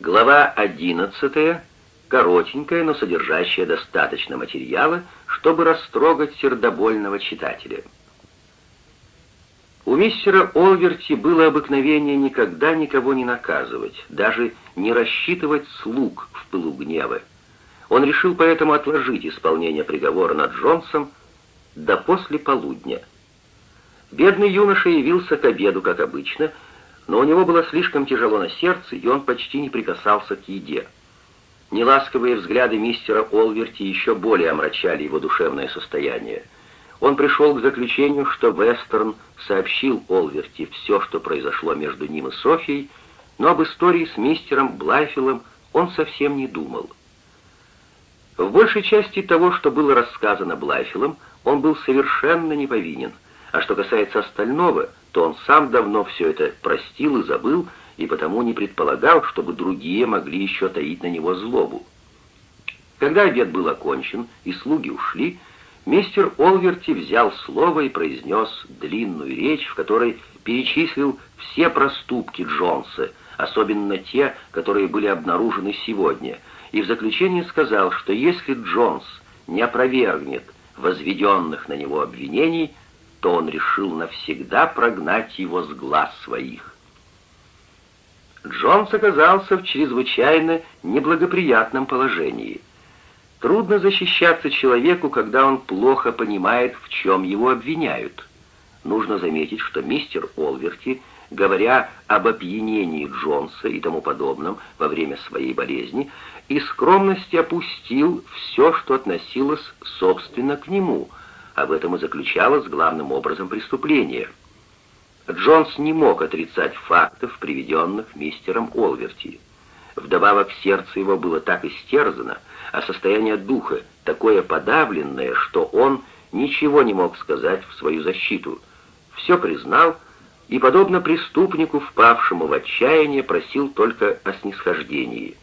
Глава 11, коротенькая, но содержащая достаточно материала, чтобы растрогать сердобольного читателя. У мистера Олверти было обыкновение никогда никого не наказывать, даже не рассчитывать слуг в пылу гнева. Он решил поэтому отложить исполнение приговора над Джонсом до после полудня. Бедный юноша явился к обеду, как обычно, но у него было слишком тяжело на сердце, и он почти не прикасался к еде. Неласковые взгляды мистера Олверти еще более омрачали его душевное состояние. Он пришел к заключению, что Вестерн сообщил Олверти все, что произошло между ним и Софией, но об истории с мистером Блайфилом он совсем не думал. В большей части того, что было рассказано Блайфилом, он был совершенно не повинен, а что касается остального, то он сам давно все это простил и забыл, и потому не предполагал, чтобы другие могли еще таить на него злобу. Когда обед был окончен и слуги ушли, мистер Олверти взял слово и произнес длинную речь, в которой перечислил все проступки Джонса, особенно те, которые были обнаружены сегодня, и в заключение сказал, что если Джонс не опровергнет возведенных на него обвинений, то он решил навсегда прогнать его с глаз своих. Джонс оказался в чрезвычайно неблагоприятном положении. Трудно защищаться человеку, когда он плохо понимает, в чем его обвиняют. Нужно заметить, что мистер Олверти, говоря об опьянении Джонса и тому подобном во время своей болезни, из скромности опустил все, что относилось, собственно, к нему, в этом и заключалось главным образом преступление — Джонс не мог отрицать фактов, приведенных мистером Олверти. Вдобавок сердце его было так истерзано, а состояние духа такое подавленное, что он ничего не мог сказать в свою защиту. Все признал и, подобно преступнику, впавшему в отчаяние, просил только о снисхождении.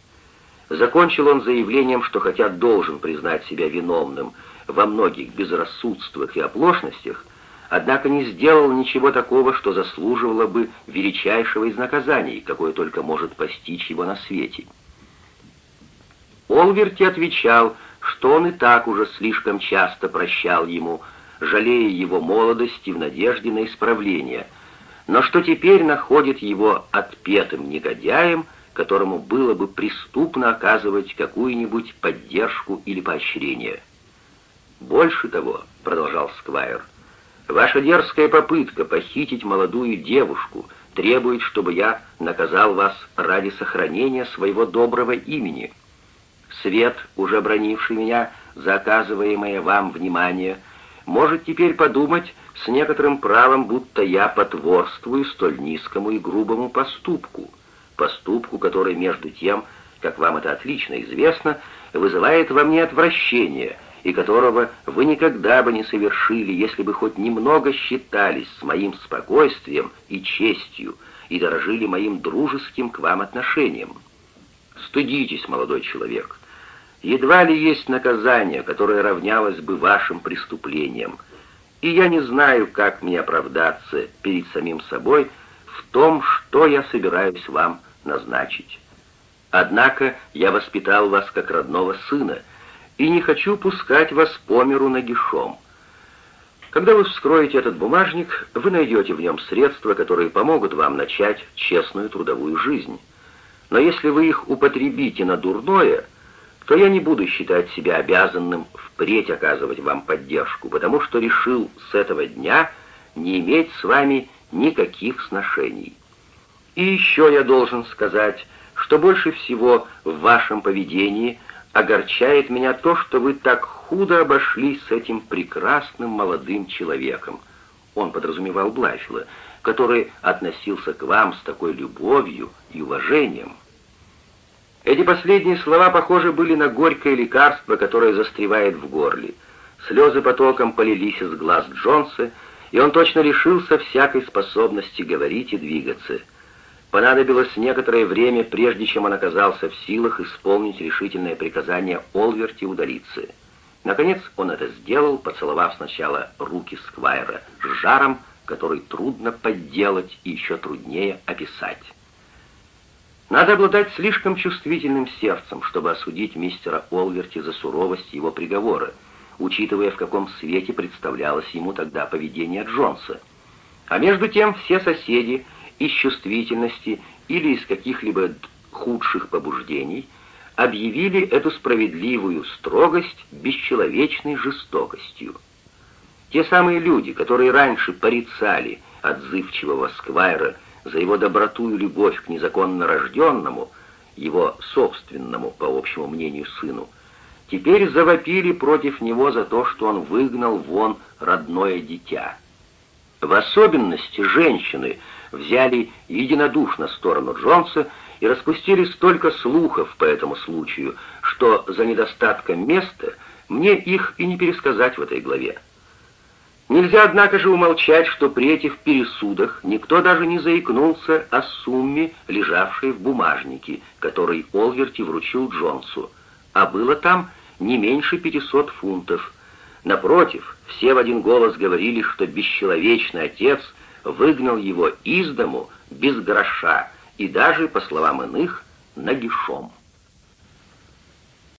Закончил он заявлением, что хотя должен признать себя виновным во многих безрассудствах и оплошностях, однако не сделал ничего такого, что заслуживало бы величайшего из наказаний, какое только может постичь его на свете. Олверти отвечал, что он и так уже слишком часто прощал ему, жалея его молодости в надежде на исправление, но что теперь находит его отпетым негодяем, которому было бы преступно оказывать какую-нибудь поддержку или поощрение. «Больше того», — продолжал Сквайр, Ваша дерзкая попытка похитить молодую девушку требует, чтобы я наказал вас ради сохранения своего доброго имени. Свет, уже бронивший меня за оказываемое вам внимание, может теперь подумать с некоторым правом, будто я потворствую столь низкому и грубому поступку, поступку, который между тем, как вам это отлично известно, вызывает во мне отвращение — и которого вы никогда бы не совершили, если бы хоть немного считались с моим спокойствием и честью и дорожили моим дружеским к вам отношением. Стыдитесь, молодой человек. Едва ли есть наказание, которое равнялось бы вашим преступлениям, и я не знаю, как мне оправдаться перед самим собой в том, что я собираюсь вам назначить. Однако я воспитал вас как родного сына — и не хочу пускать вас по миру нагишом. Когда вы вскроете этот бумажник, вы найдете в нем средства, которые помогут вам начать честную трудовую жизнь. Но если вы их употребите на дурное, то я не буду считать себя обязанным впредь оказывать вам поддержку, потому что решил с этого дня не иметь с вами никаких сношений. И еще я должен сказать, что больше всего в вашем поведении – огорчает меня то, что вы так худо обошлись с этим прекрасным молодым человеком. Он подразумевал Блафила, который относился к вам с такой любовью и уважением. Эти последние слова похожи были на горькое лекарство, которое застревает в горле. Слезы потоком полились из глаз Джонса, и он точно лишился всякой способности говорить и двигаться — Понадобилось некоторое время, прежде чем он оказался в силах исполнить решительное приказание Олверти удалиться. Наконец он это сделал, поцеловав сначала руки Сквайра с жаром, который трудно подделать и еще труднее описать. Надо обладать слишком чувствительным сердцем, чтобы осудить мистера Олверти за суровость его приговора, учитывая, в каком свете представлялось ему тогда поведение Джонса. А между тем все соседи из чувствительности или из каких-либо худших побуждений объявили эту справедливую строгость бесчеловечной жестокостью. Те самые люди, которые раньше порицали отзывчивого Сквайра за его доброту и любовь к незаконно рожденному, его собственному, по общему мнению, сыну, теперь завопили против него за то, что он выгнал вон родное дитя. В особенности женщины взяли единодушно сторону Джонса и распустили столько слухов по этому случаю, что за недостатком места мне их и не пересказать в этой главе. Нельзя, однако же, умолчать, что при этих пересудах никто даже не заикнулся о сумме, лежавшей в бумажнике, который Олверти вручил Джонсу, а было там не меньше 500 фунтов. Напротив, все в один голос говорили, что бесчеловечный отец выгнал его из дому без гроша и даже, по словам иных, нагишом.